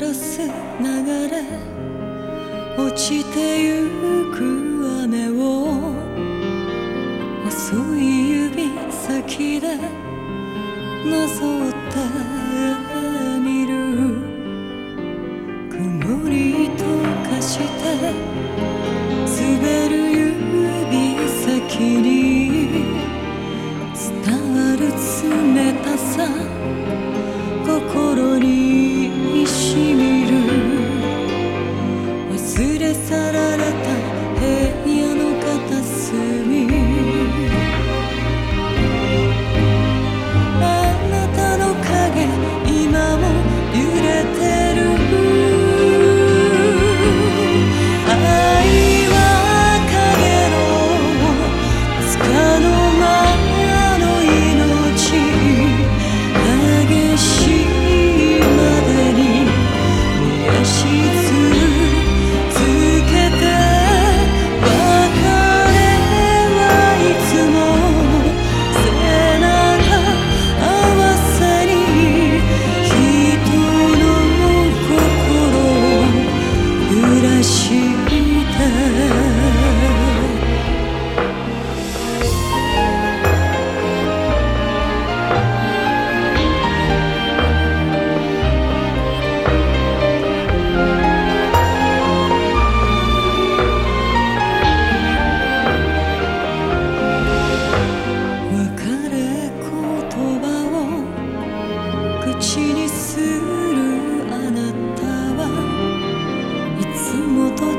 らす流れ落ちてゆく雨を遅い指先でなぞってみる。曇りとかして滑る指先に伝わる冷たさ心色。